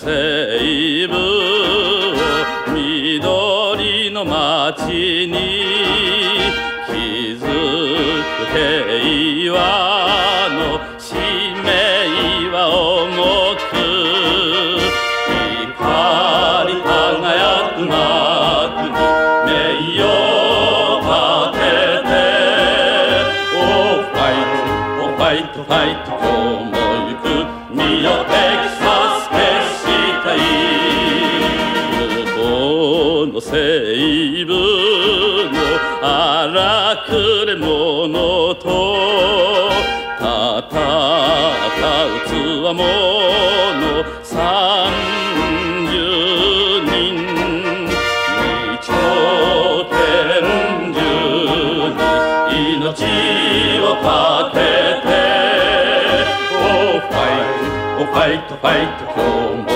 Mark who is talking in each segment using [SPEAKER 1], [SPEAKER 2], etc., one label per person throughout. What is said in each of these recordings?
[SPEAKER 1] 西部を緑の街に気づく平和の使命は重く光り輝く幕に名誉を立てて Oh fight, oh fight, fight oh 向こうの荒くれ者と戦うつわもの三十人二頂天寿に命をかけて Oh fight, oh fight, fight 今日も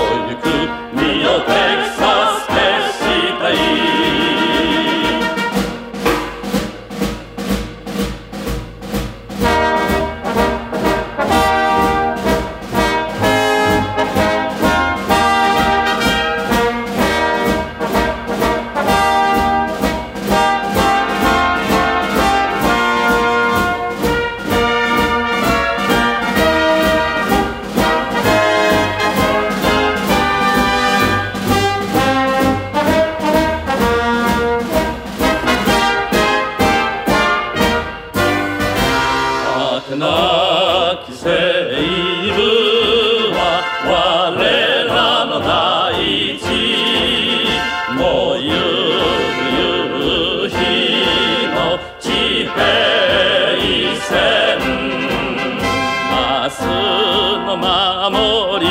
[SPEAKER 1] り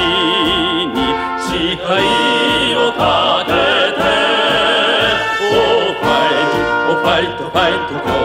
[SPEAKER 1] に支配を立てて、ファイト、ファイト。